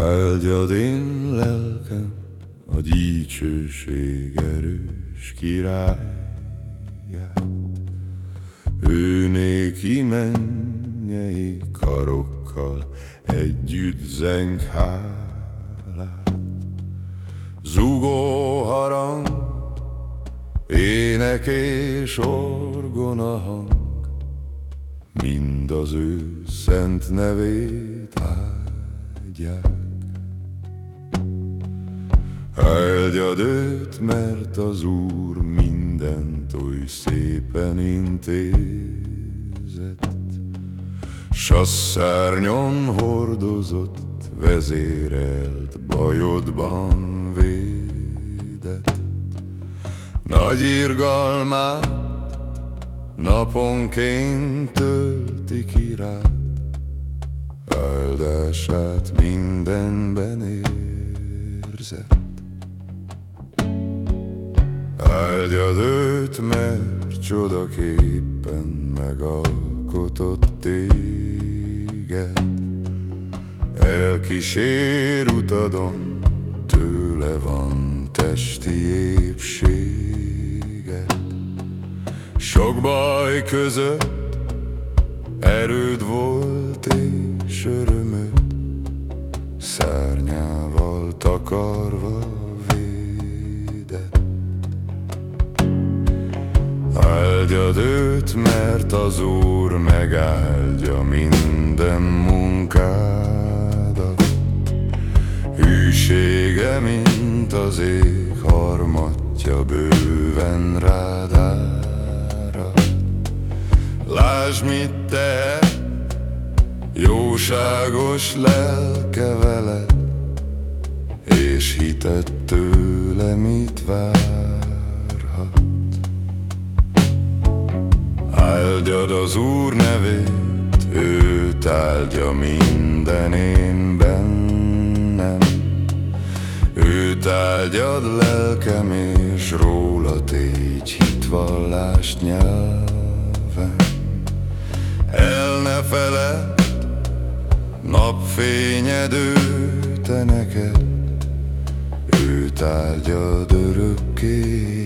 Áldjad én lelkem a dicsőség erős királyát. Ő néki mennyei karokkal együtt zeng hálát. Zugó harang, ének és orgona hang, mind az ő szent nevét áldják. Áldjad mert az Úr mindent oly szépen intézett, S a szárnyon hordozott, vezérelt, bajodban védett. Nagy irgalmát naponként tölti ki rád, áldását mindenben érzett. Áldjad őt, mert csodaképpen megalkotott téged. Elkísér utadon, tőle van testi épséged. Sok baj között erőd volt és örömöd, Szárnyával takarva Áldjad őt, mert az Úr megáldja minden munkádat. Hűsége, mint az ég harmatja bőven rád ára. Lásd, mit te, jóságos lelke veled, és hitet tőle mit vár. Áldjad az Úr nevét, őt áldja minden én bennem. Őt áldjad lelkem, és róla tégy hitvallást nyelven. El ne feled, napfényed ő te neked, őt áldjad örökké